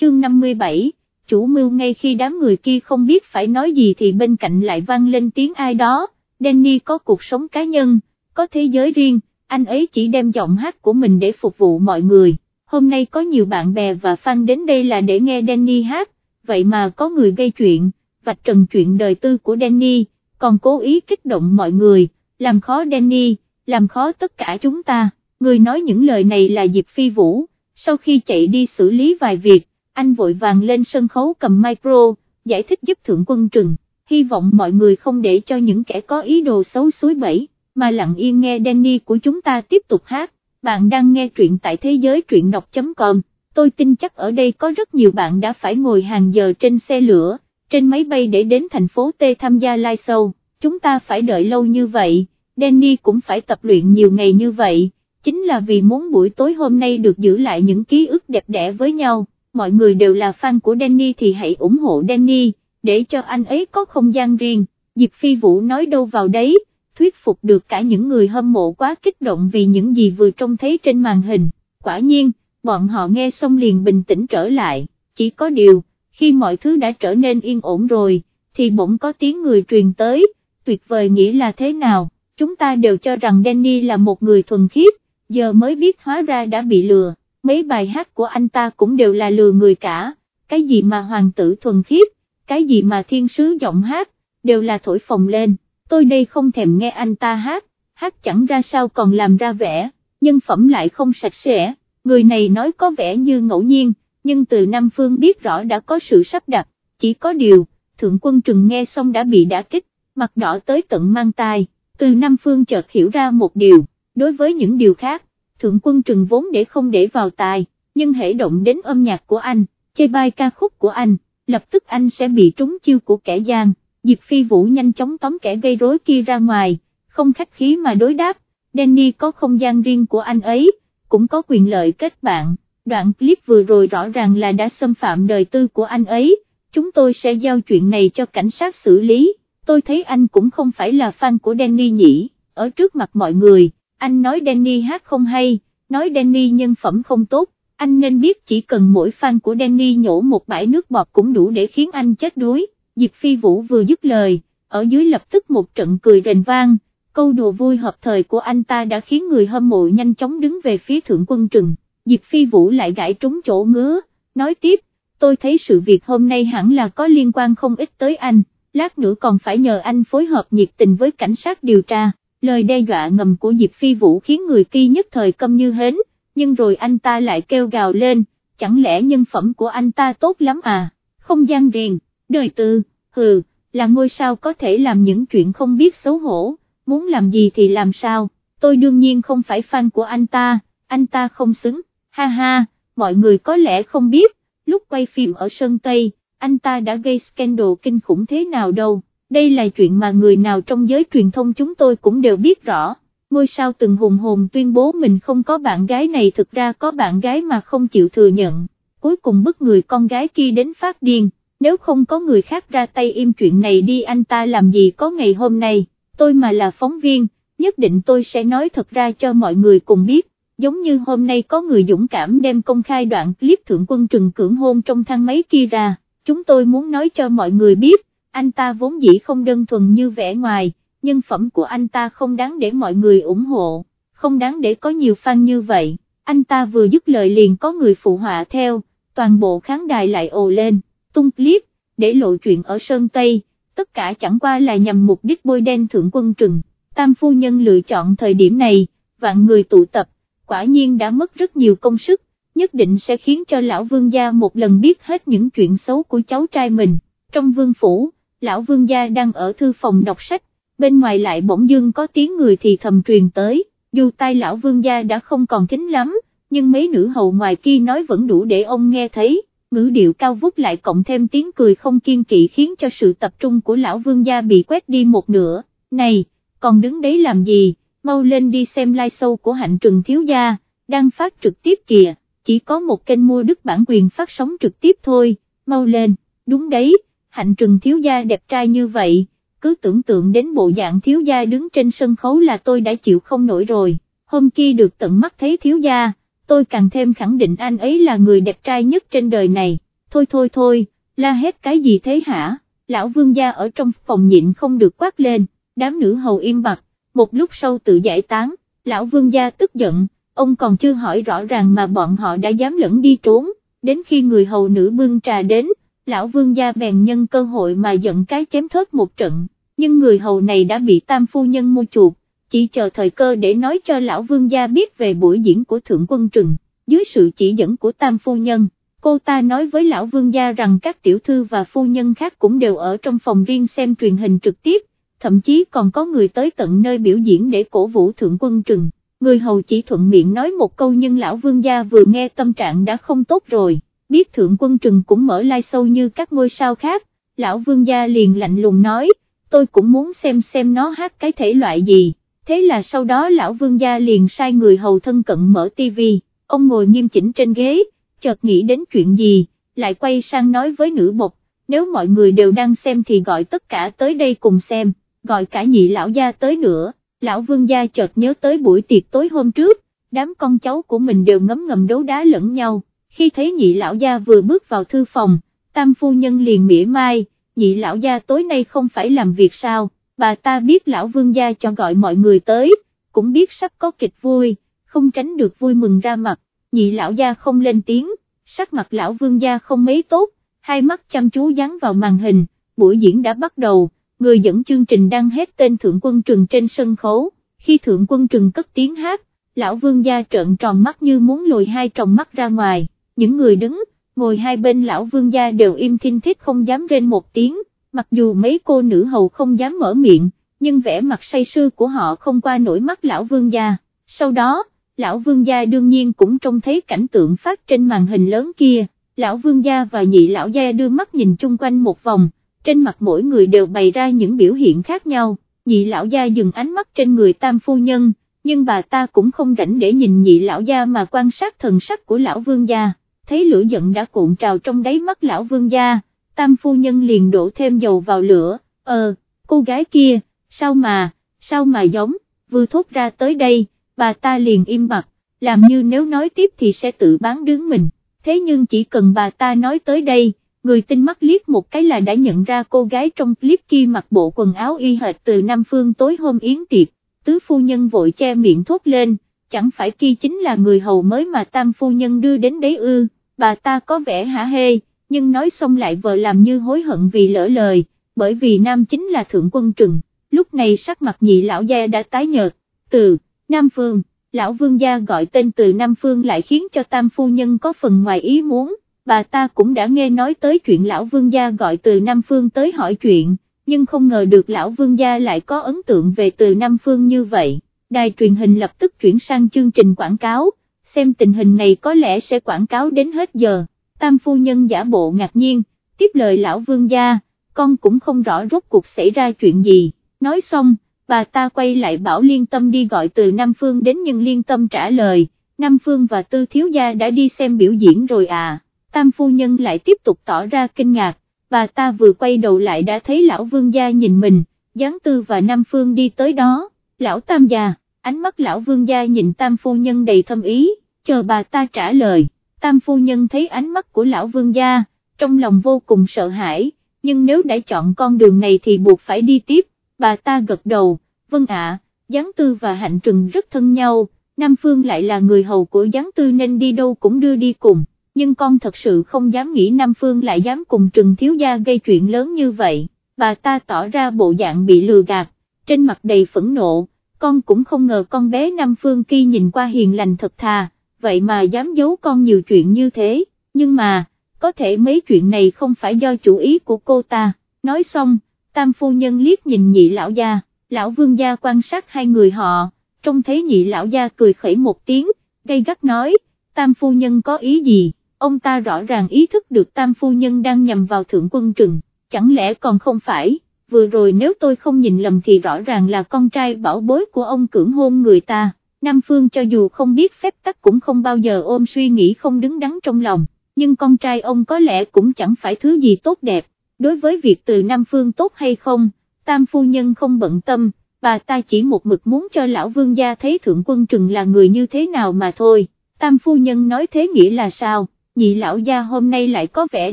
chương 57, chủ mưu ngay khi đám người kia không biết phải nói gì thì bên cạnh lại vang lên tiếng ai đó, Danny có cuộc sống cá nhân, có thế giới riêng, anh ấy chỉ đem giọng hát của mình để phục vụ mọi người, hôm nay có nhiều bạn bè và fan đến đây là để nghe Danny hát, vậy mà có người gây chuyện, vạch trần chuyện đời tư của Danny, còn cố ý kích động mọi người, làm khó Danny, làm khó tất cả chúng ta, người nói những lời này là Diệp Phi Vũ, sau khi chạy đi xử lý vài việc, anh vội vàng lên sân khấu cầm micro, giải thích giúp Thượng Quân Trừng, hy vọng mọi người không để cho những kẻ có ý đồ xấu suối bẫy, mà lặng yên nghe Danny của chúng ta tiếp tục hát, bạn đang nghe truyện tại thế giới truyện đọc.com, tôi tin chắc ở đây có rất nhiều bạn đã phải ngồi hàng giờ trên xe lửa, trên máy bay để đến thành phố T tham gia live show, chúng ta phải đợi lâu như vậy, Danny cũng phải tập luyện nhiều ngày như vậy, chính là vì muốn buổi tối hôm nay được giữ lại những ký ức đẹp đẽ với nhau, mọi người đều là fan của Danny thì hãy ủng hộ Danny, để cho anh ấy có không gian riêng, Diệp Phi Vũ nói đâu vào đấy, thuyết phục được cả những người hâm mộ quá kích động vì những gì vừa trông thấy trên màn hình, quả nhiên, bọn họ nghe xong liền bình tĩnh trở lại, chỉ có điều, khi mọi thứ đã trở nên yên ổn rồi, thì bỗng có tiếng người truyền tới, tuyệt vời nghĩa là thế nào, chúng ta đều cho rằng Danny là một người thuần khiết, giờ mới biết hóa ra đã bị lừa, mấy bài hát của anh ta cũng đều là lừa người cả, cái gì mà hoàng tử thuần khiết, cái gì mà thiên sứ giọng hát, đều là thổi phồng lên, tôi đây không thèm nghe anh ta hát, hát chẳng ra sao còn làm ra vẻ, nhân phẩm lại không sạch sẽ, người này nói có vẻ như ngẫu nhiên, nhưng từ Nam Phương biết rõ đã có sự sắp đặt, chỉ có điều, Thượng quân Trừng nghe xong đã bị đả kích, mặt đỏ tới tận mang tai, từ Nam Phương chợt hiểu ra một điều, đối với những điều khác, Thượng quân Trừng vốn để không để vào tài, nhưng hễ động đến âm nhạc của anh, chê bai ca khúc của anh, lập tức anh sẽ bị trúng chiêu của kẻ gian, Diệp Phi Vũ nhanh chóng tóm kẻ gây rối kia ra ngoài, không khách khí mà đối đáp, Danny có không gian riêng của anh ấy, cũng có quyền lợi kết bạn. Đoạn clip vừa rồi rõ ràng là đã xâm phạm đời tư của anh ấy, chúng tôi sẽ giao chuyện này cho cảnh sát xử lý, tôi thấy anh cũng không phải là fan của Danny nhỉ, ở trước mặt mọi người, anh nói Danny hát không hay, nói Danny nhân phẩm không tốt, anh nên biết chỉ cần mỗi fan của Danny nhổ một bãi nước bọt cũng đủ để khiến anh chết đuối, Diệp Phi Vũ vừa dứt lời, ở dưới lập tức một trận cười rền vang, câu đùa vui hợp thời của anh ta đã khiến người hâm mộ nhanh chóng đứng về phía thượng quân trừng. Diệp Phi Vũ lại gãi trúng chỗ ngứa, nói tiếp, tôi thấy sự việc hôm nay hẳn là có liên quan không ít tới anh, lát nữa còn phải nhờ anh phối hợp nhiệt tình với cảnh sát điều tra, lời đe dọa ngầm của Diệp Phi Vũ khiến người kia nhất thời câm như hến, nhưng rồi anh ta lại kêu gào lên, chẳng lẽ nhân phẩm của anh ta tốt lắm à, không gian riêng, đời tư, hừ, là ngôi sao có thể làm những chuyện không biết xấu hổ, muốn làm gì thì làm sao, tôi đương nhiên không phải fan của anh ta, anh ta không xứng ha ha, mọi người có lẽ không biết, lúc quay phim ở Sơn Tây, anh ta đã gây scandal kinh khủng thế nào đâu, đây là chuyện mà người nào trong giới truyền thông chúng tôi cũng đều biết rõ, ngôi sao từng hùng hồn tuyên bố mình không có bạn gái này thực ra có bạn gái mà không chịu thừa nhận, cuối cùng bức người con gái kia đến phát điên, nếu không có người khác ra tay im chuyện này đi anh ta làm gì có ngày hôm nay, tôi mà là phóng viên, nhất định tôi sẽ nói thật ra cho mọi người cùng biết. Giống như hôm nay có người dũng cảm đem công khai đoạn clip thượng quân trừng cưỡng hôn trong thang máy kia ra, chúng tôi muốn nói cho mọi người biết, anh ta vốn dĩ không đơn thuần như vẻ ngoài, nhân phẩm của anh ta không đáng để mọi người ủng hộ, không đáng để có nhiều fan như vậy, anh ta vừa dứt lời liền có người phụ họa theo, toàn bộ khán đài lại ồ lên, tung clip, để lộ chuyện ở Sơn Tây, tất cả chẳng qua là nhằm mục đích bôi đen thượng quân trừng, tam phu nhân lựa chọn thời điểm này, vạn người tụ tập, quả nhiên đã mất rất nhiều công sức, nhất định sẽ khiến cho lão vương gia một lần biết hết những chuyện xấu của cháu trai mình. Trong vương phủ, lão vương gia đang ở thư phòng đọc sách, bên ngoài lại bỗng dưng có tiếng người thì thầm truyền tới, dù tai lão vương gia đã không còn thính lắm, nhưng mấy nữ hầu ngoài kia nói vẫn đủ để ông nghe thấy, ngữ điệu cao vút lại cộng thêm tiếng cười không kiên kỵ khiến cho sự tập trung của lão vương gia bị quét đi một nửa, này, còn đứng đấy làm gì? mau lên đi xem live show của hạnh trừng thiếu gia, đang phát trực tiếp kìa, chỉ có một kênh mua đức bản quyền phát sóng trực tiếp thôi, mau lên, đúng đấy, hạnh trừng thiếu gia đẹp trai như vậy, cứ tưởng tượng đến bộ dạng thiếu gia đứng trên sân khấu là tôi đã chịu không nổi rồi, hôm kia được tận mắt thấy thiếu gia, tôi càng thêm khẳng định anh ấy là người đẹp trai nhất trên đời này, thôi thôi thôi, la hết cái gì thế hả, lão vương gia ở trong phòng nhịn không được quát lên, đám nữ hầu im bặt, một lúc sau tự giải tán, lão vương gia tức giận, ông còn chưa hỏi rõ ràng mà bọn họ đã dám lẫn đi trốn, đến khi người hầu nữ bưng trà đến, lão vương gia bèn nhân cơ hội mà giận cái chém thớt một trận, nhưng người hầu này đã bị tam phu nhân mua chuột, chỉ chờ thời cơ để nói cho lão vương gia biết về buổi diễn của thượng quân trừng, dưới sự chỉ dẫn của tam phu nhân. Cô ta nói với lão vương gia rằng các tiểu thư và phu nhân khác cũng đều ở trong phòng riêng xem truyền hình trực tiếp, thậm chí còn có người tới tận nơi biểu diễn để cổ vũ thượng quân trừng. Người hầu chỉ thuận miệng nói một câu nhưng lão vương gia vừa nghe tâm trạng đã không tốt rồi, biết thượng quân trừng cũng mở lai sâu như các ngôi sao khác, lão vương gia liền lạnh lùng nói, tôi cũng muốn xem xem nó hát cái thể loại gì, thế là sau đó lão vương gia liền sai người hầu thân cận mở tivi, ông ngồi nghiêm chỉnh trên ghế, chợt nghĩ đến chuyện gì, lại quay sang nói với nữ bộc, nếu mọi người đều đang xem thì gọi tất cả tới đây cùng xem, gọi cả nhị lão gia tới nữa, lão vương gia chợt nhớ tới buổi tiệc tối hôm trước, đám con cháu của mình đều ngấm ngầm đấu đá lẫn nhau, khi thấy nhị lão gia vừa bước vào thư phòng, tam phu nhân liền mỉa mai, nhị lão gia tối nay không phải làm việc sao, bà ta biết lão vương gia cho gọi mọi người tới, cũng biết sắp có kịch vui, không tránh được vui mừng ra mặt, nhị lão gia không lên tiếng, sắc mặt lão vương gia không mấy tốt, hai mắt chăm chú dán vào màn hình, buổi diễn đã bắt đầu, người dẫn chương trình đang hét tên thượng quân trừng trên sân khấu, khi thượng quân trừng cất tiếng hát, lão vương gia trợn tròn mắt như muốn lùi hai tròng mắt ra ngoài, những người đứng, ngồi hai bên lão vương gia đều im thinh thích không dám rên một tiếng, mặc dù mấy cô nữ hầu không dám mở miệng, nhưng vẻ mặt say sưa của họ không qua nổi mắt lão vương gia, sau đó, lão vương gia đương nhiên cũng trông thấy cảnh tượng phát trên màn hình lớn kia, lão vương gia và nhị lão gia đưa mắt nhìn chung quanh một vòng, trên mặt mỗi người đều bày ra những biểu hiện khác nhau, nhị lão gia dừng ánh mắt trên người tam phu nhân, nhưng bà ta cũng không rảnh để nhìn nhị lão gia mà quan sát thần sắc của lão vương gia, thấy lửa giận đã cuộn trào trong đáy mắt lão vương gia, tam phu nhân liền đổ thêm dầu vào lửa, ờ, cô gái kia, sao mà, sao mà giống, vừa thốt ra tới đây, bà ta liền im mặt làm như nếu nói tiếp thì sẽ tự bán đứng mình, thế nhưng chỉ cần bà ta nói tới đây, người tinh mắt liếc một cái là đã nhận ra cô gái trong clip kia mặc bộ quần áo y hệt từ Nam Phương tối hôm yến tiệc, tứ phu nhân vội che miệng thốt lên, chẳng phải kia chính là người hầu mới mà tam phu nhân đưa đến đấy ư, bà ta có vẻ hả hê, nhưng nói xong lại vợ làm như hối hận vì lỡ lời, bởi vì nam chính là thượng quân trừng, lúc này sắc mặt nhị lão gia đã tái nhợt, từ, Nam Phương, lão vương gia gọi tên từ Nam Phương lại khiến cho tam phu nhân có phần ngoài ý muốn. Bà ta cũng đã nghe nói tới chuyện lão vương gia gọi từ Nam Phương tới hỏi chuyện, nhưng không ngờ được lão vương gia lại có ấn tượng về từ Nam Phương như vậy. Đài truyền hình lập tức chuyển sang chương trình quảng cáo, xem tình hình này có lẽ sẽ quảng cáo đến hết giờ, tam phu nhân giả bộ ngạc nhiên, tiếp lời lão vương gia, con cũng không rõ rốt cuộc xảy ra chuyện gì, nói xong, bà ta quay lại bảo liên tâm đi gọi từ Nam Phương đến nhưng liên tâm trả lời, Nam Phương và Tư Thiếu Gia đã đi xem biểu diễn rồi à. Tam phu nhân lại tiếp tục tỏ ra kinh ngạc, bà ta vừa quay đầu lại đã thấy lão vương gia nhìn mình, giáng tư và nam phương đi tới đó, lão tam già, ánh mắt lão vương gia nhìn tam phu nhân đầy thâm ý, chờ bà ta trả lời, tam phu nhân thấy ánh mắt của lão vương gia, trong lòng vô cùng sợ hãi, nhưng nếu đã chọn con đường này thì buộc phải đi tiếp, bà ta gật đầu, vâng ạ, giáng tư và hạnh trừng rất thân nhau, Nam Phương lại là người hầu của giáng tư nên đi đâu cũng đưa đi cùng nhưng con thật sự không dám nghĩ Nam Phương lại dám cùng Trừng Thiếu Gia gây chuyện lớn như vậy, bà ta tỏ ra bộ dạng bị lừa gạt, trên mặt đầy phẫn nộ, con cũng không ngờ con bé Nam Phương kia nhìn qua hiền lành thật thà, vậy mà dám giấu con nhiều chuyện như thế, nhưng mà, có thể mấy chuyện này không phải do chủ ý của cô ta, nói xong, tam phu nhân liếc nhìn nhị lão gia, lão vương gia quan sát hai người họ, trông thấy nhị lão gia cười khẩy một tiếng, gây gắt nói, tam phu nhân có ý gì? ông ta rõ ràng ý thức được tam phu nhân đang nhầm vào thượng quân trừng, chẳng lẽ còn không phải, vừa rồi nếu tôi không nhìn lầm thì rõ ràng là con trai bảo bối của ông cưỡng hôn người ta, Nam Phương cho dù không biết phép tắc cũng không bao giờ ôm suy nghĩ không đứng đắn trong lòng, nhưng con trai ông có lẽ cũng chẳng phải thứ gì tốt đẹp, đối với việc từ Nam Phương tốt hay không, tam phu nhân không bận tâm, bà ta chỉ một mực muốn cho lão vương gia thấy thượng quân trừng là người như thế nào mà thôi, tam phu nhân nói thế nghĩa là sao? nhị lão gia hôm nay lại có vẻ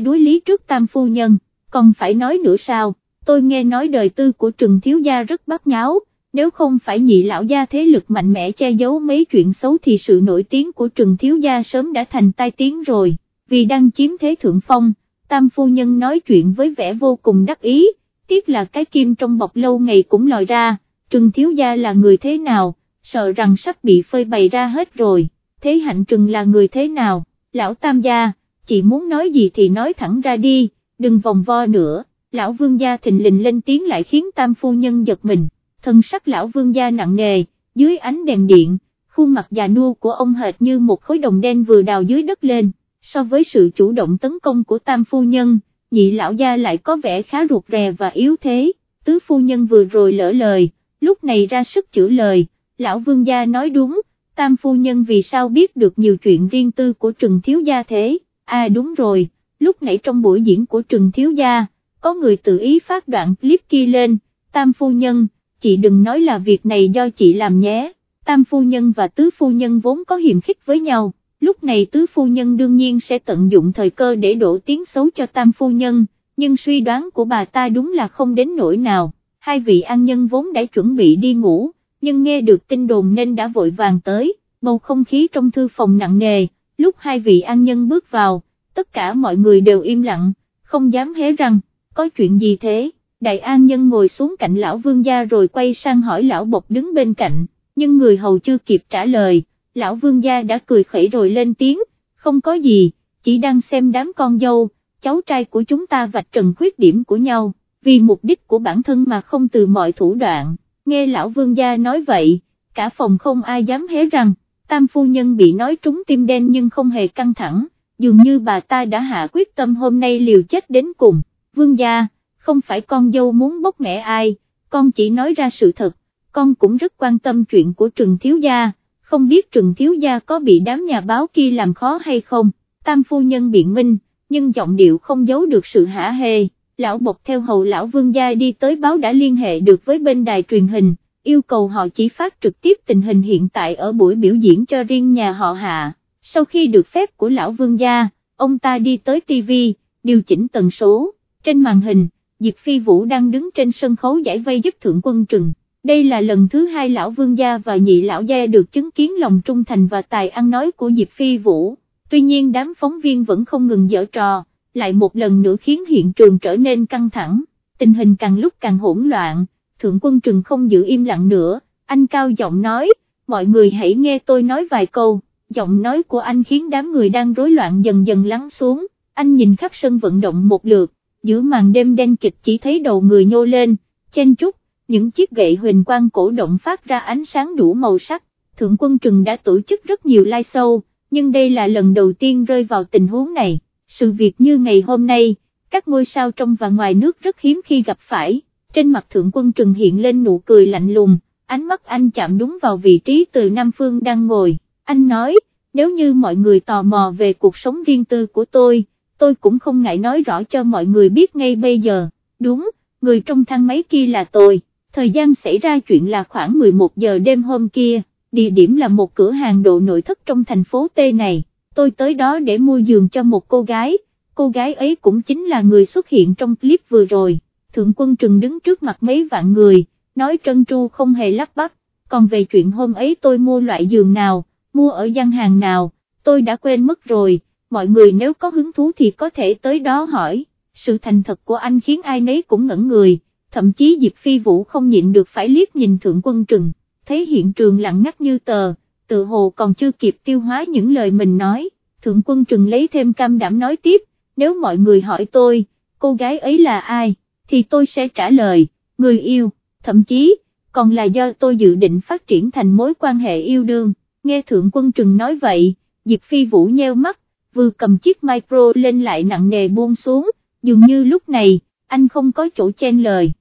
đối lý trước tam phu nhân, còn phải nói nữa sao, tôi nghe nói đời tư của trừng thiếu gia rất bát nháo, nếu không phải nhị lão gia thế lực mạnh mẽ che giấu mấy chuyện xấu thì sự nổi tiếng của trừng thiếu gia sớm đã thành tai tiếng rồi, vì đang chiếm thế thượng phong, tam phu nhân nói chuyện với vẻ vô cùng đắc ý, tiếc là cái kim trong bọc lâu ngày cũng lòi ra, trừng thiếu gia là người thế nào, sợ rằng sắp bị phơi bày ra hết rồi, thế hạnh trừng là người thế nào, lão tam gia, chị muốn nói gì thì nói thẳng ra đi, đừng vòng vo nữa, lão vương gia thình lình lên tiếng lại khiến tam phu nhân giật mình, thần sắc lão vương gia nặng nề, dưới ánh đèn điện, khuôn mặt già nua của ông hệt như một khối đồng đen vừa đào dưới đất lên, so với sự chủ động tấn công của tam phu nhân, nhị lão gia lại có vẻ khá ruột rè và yếu thế, tứ phu nhân vừa rồi lỡ lời, lúc này ra sức chữa lời, lão vương gia nói đúng, tam phu nhân vì sao biết được nhiều chuyện riêng tư của Trừng Thiếu Gia thế, à đúng rồi, lúc nãy trong buổi diễn của Trừng Thiếu Gia, có người tự ý phát đoạn clip kia lên, tam phu nhân, chị đừng nói là việc này do chị làm nhé, tam phu nhân và tứ phu nhân vốn có hiềm khích với nhau, lúc này tứ phu nhân đương nhiên sẽ tận dụng thời cơ để đổ tiếng xấu cho tam phu nhân, nhưng suy đoán của bà ta đúng là không đến nỗi nào, hai vị an nhân vốn đã chuẩn bị đi ngủ nhưng nghe được tin đồn nên đã vội vàng tới, bầu không khí trong thư phòng nặng nề, lúc hai vị an nhân bước vào, tất cả mọi người đều im lặng, không dám hé răng, có chuyện gì thế, đại an nhân ngồi xuống cạnh lão vương gia rồi quay sang hỏi lão bộc đứng bên cạnh, nhưng người hầu chưa kịp trả lời, lão vương gia đã cười khẩy rồi lên tiếng, không có gì, chỉ đang xem đám con dâu, cháu trai của chúng ta vạch trần khuyết điểm của nhau, vì mục đích của bản thân mà không từ mọi thủ đoạn. Nghe lão vương gia nói vậy, cả phòng không ai dám hé răng, tam phu nhân bị nói trúng tim đen nhưng không hề căng thẳng, dường như bà ta đã hạ quyết tâm hôm nay liều chết đến cùng, vương gia, không phải con dâu muốn bốc mẹ ai, con chỉ nói ra sự thật, con cũng rất quan tâm chuyện của Trừng Thiếu Gia, không biết Trừng Thiếu Gia có bị đám nhà báo kia làm khó hay không, tam phu nhân biện minh, nhưng giọng điệu không giấu được sự hả hê lão bộc theo hầu lão vương gia đi tới báo đã liên hệ được với bên đài truyền hình, yêu cầu họ chỉ phát trực tiếp tình hình hiện tại ở buổi biểu diễn cho riêng nhà họ hạ. Sau khi được phép của lão vương gia, ông ta đi tới TV, điều chỉnh tần số, trên màn hình, Diệp Phi Vũ đang đứng trên sân khấu giải vây giúp thượng quân trừng. Đây là lần thứ hai lão vương gia và nhị lão gia được chứng kiến lòng trung thành và tài ăn nói của Diệp Phi Vũ, tuy nhiên đám phóng viên vẫn không ngừng dở trò lại một lần nữa khiến hiện trường trở nên căng thẳng, tình hình càng lúc càng hỗn loạn, thượng quân trừng không giữ im lặng nữa, anh cao giọng nói, mọi người hãy nghe tôi nói vài câu, giọng nói của anh khiến đám người đang rối loạn dần dần lắng xuống, anh nhìn khắp sân vận động một lượt, giữa màn đêm đen kịch chỉ thấy đầu người nhô lên, chen chúc, những chiếc gậy huỳnh quang cổ động phát ra ánh sáng đủ màu sắc, thượng quân trừng đã tổ chức rất nhiều live show, nhưng đây là lần đầu tiên rơi vào tình huống này. Sự việc như ngày hôm nay, các ngôi sao trong và ngoài nước rất hiếm khi gặp phải, trên mặt thượng quân trừng hiện lên nụ cười lạnh lùng, ánh mắt anh chạm đúng vào vị trí từ Nam Phương đang ngồi, anh nói, nếu như mọi người tò mò về cuộc sống riêng tư của tôi, tôi cũng không ngại nói rõ cho mọi người biết ngay bây giờ, đúng, người trong thang máy kia là tôi, thời gian xảy ra chuyện là khoảng 11 giờ đêm hôm kia, địa điểm là một cửa hàng đồ nội thất trong thành phố T này. Tôi tới đó để mua giường cho một cô gái, cô gái ấy cũng chính là người xuất hiện trong clip vừa rồi, thượng quân trừng đứng trước mặt mấy vạn người, nói trân tru không hề lắc bắp, còn về chuyện hôm ấy tôi mua loại giường nào, mua ở gian hàng nào, tôi đã quên mất rồi, mọi người nếu có hứng thú thì có thể tới đó hỏi, sự thành thật của anh khiến ai nấy cũng ngẩn người, thậm chí Diệp Phi Vũ không nhịn được phải liếc nhìn thượng quân trừng, thấy hiện trường lặng ngắt như tờ tự hồ còn chưa kịp tiêu hóa những lời mình nói, thượng quân trừng lấy thêm cam đảm nói tiếp, nếu mọi người hỏi tôi, cô gái ấy là ai, thì tôi sẽ trả lời, người yêu, thậm chí, còn là do tôi dự định phát triển thành mối quan hệ yêu đương, nghe thượng quân trừng nói vậy, Diệp Phi Vũ nheo mắt, vừa cầm chiếc micro lên lại nặng nề buông xuống, dường như lúc này, anh không có chỗ chen lời.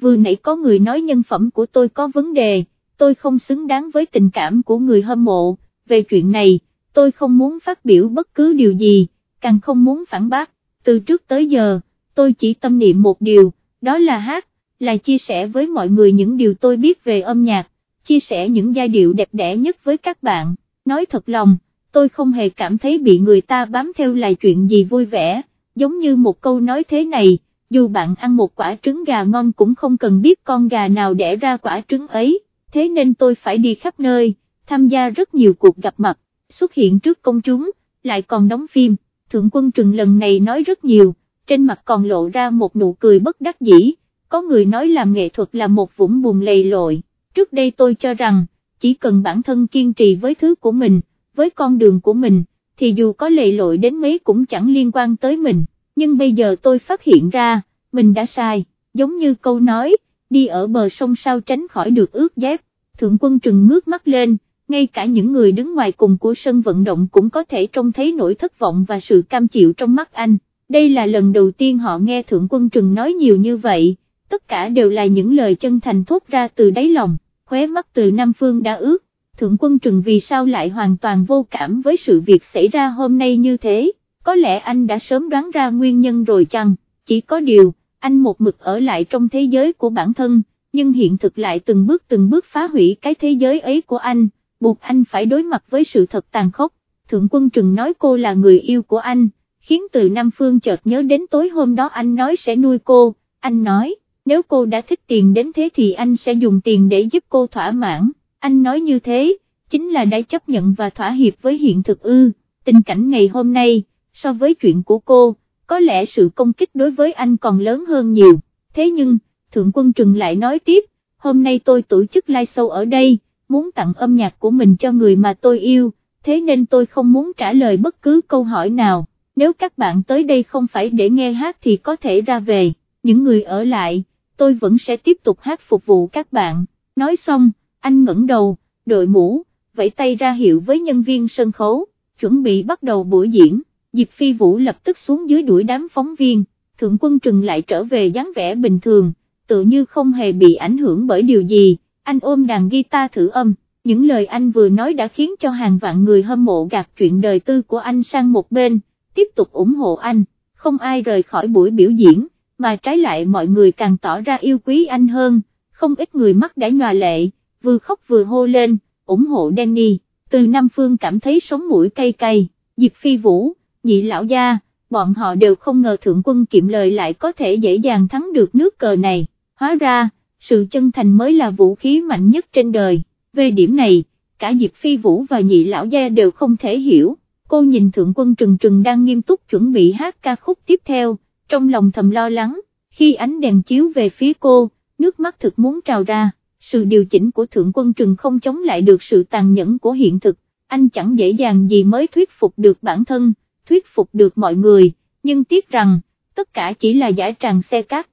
Vừa nãy có người nói nhân phẩm của tôi có vấn đề, tôi không xứng đáng với tình cảm của người hâm mộ, về chuyện này, tôi không muốn phát biểu bất cứ điều gì, càng không muốn phản bác, từ trước tới giờ, tôi chỉ tâm niệm một điều, đó là hát, là chia sẻ với mọi người những điều tôi biết về âm nhạc, chia sẻ những giai điệu đẹp đẽ nhất với các bạn, nói thật lòng, tôi không hề cảm thấy bị người ta bám theo là chuyện gì vui vẻ, giống như một câu nói thế này, dù bạn ăn một quả trứng gà ngon cũng không cần biết con gà nào đẻ ra quả trứng ấy, thế nên tôi phải đi khắp nơi, tham gia rất nhiều cuộc gặp mặt, xuất hiện trước công chúng, lại còn đóng phim, Thượng Quân Trừng lần này nói rất nhiều, trên mặt còn lộ ra một nụ cười bất đắc dĩ, có người nói làm nghệ thuật là một vũng bùn lầy lội, trước đây tôi cho rằng, chỉ cần bản thân kiên trì với thứ của mình, với con đường của mình, thì dù có lệ lội đến mấy cũng chẳng liên quan tới mình, nhưng bây giờ tôi phát hiện ra, mình đã sai, giống như câu nói, đi ở bờ sông sao tránh khỏi được ướt dép, thượng quân trừng ngước mắt lên, ngay cả những người đứng ngoài cùng của sân vận động cũng có thể trông thấy nỗi thất vọng và sự cam chịu trong mắt anh, đây là lần đầu tiên họ nghe thượng quân trừng nói nhiều như vậy, tất cả đều là những lời chân thành thốt ra từ đáy lòng, khóe mắt từ Nam Phương đã ướt, thượng quân trừng vì sao lại hoàn toàn vô cảm với sự việc xảy ra hôm nay như thế, có lẽ anh đã sớm đoán ra nguyên nhân rồi chăng, chỉ có điều, anh một mực ở lại trong thế giới của bản thân, nhưng hiện thực lại từng bước từng bước phá hủy cái thế giới ấy của anh, buộc anh phải đối mặt với sự thật tàn khốc. Thượng quân Trừng nói cô là người yêu của anh, khiến từ Nam Phương chợt nhớ đến tối hôm đó anh nói sẽ nuôi cô, anh nói, nếu cô đã thích tiền đến thế thì anh sẽ dùng tiền để giúp cô thỏa mãn, anh nói như thế, chính là đã chấp nhận và thỏa hiệp với hiện thực ư, tình cảnh ngày hôm nay, so với chuyện của cô, có lẽ sự công kích đối với anh còn lớn hơn nhiều, thế nhưng, Thượng Quân Trừng lại nói tiếp, hôm nay tôi tổ chức live show ở đây, muốn tặng âm nhạc của mình cho người mà tôi yêu, thế nên tôi không muốn trả lời bất cứ câu hỏi nào, nếu các bạn tới đây không phải để nghe hát thì có thể ra về, những người ở lại, tôi vẫn sẽ tiếp tục hát phục vụ các bạn, nói xong, anh ngẩng đầu, đội mũ, vẫy tay ra hiệu với nhân viên sân khấu, chuẩn bị bắt đầu buổi diễn. Diệp Phi Vũ lập tức xuống dưới đuổi đám phóng viên, Thượng Quân Trừng lại trở về dáng vẻ bình thường, tự như không hề bị ảnh hưởng bởi điều gì, anh ôm đàn guitar thử âm, những lời anh vừa nói đã khiến cho hàng vạn người hâm mộ gạt chuyện đời tư của anh sang một bên, tiếp tục ủng hộ anh, không ai rời khỏi buổi biểu diễn, mà trái lại mọi người càng tỏ ra yêu quý anh hơn, không ít người mắt đã nhòa lệ, vừa khóc vừa hô lên, ủng hộ Danny, từ Nam Phương cảm thấy sống mũi cay cay, Diệp Phi Vũ nhị lão gia, bọn họ đều không ngờ thượng quân kiệm lời lại có thể dễ dàng thắng được nước cờ này, hóa ra, sự chân thành mới là vũ khí mạnh nhất trên đời, về điểm này, cả Diệp Phi Vũ và nhị lão gia đều không thể hiểu, cô nhìn thượng quân trừng trừng đang nghiêm túc chuẩn bị hát ca khúc tiếp theo, trong lòng thầm lo lắng, khi ánh đèn chiếu về phía cô, nước mắt thực muốn trào ra, sự điều chỉnh của thượng quân trừng không chống lại được sự tàn nhẫn của hiện thực, anh chẳng dễ dàng gì mới thuyết phục được bản thân thuyết phục được mọi người, nhưng tiếc rằng, tất cả chỉ là giả tràng xe cát,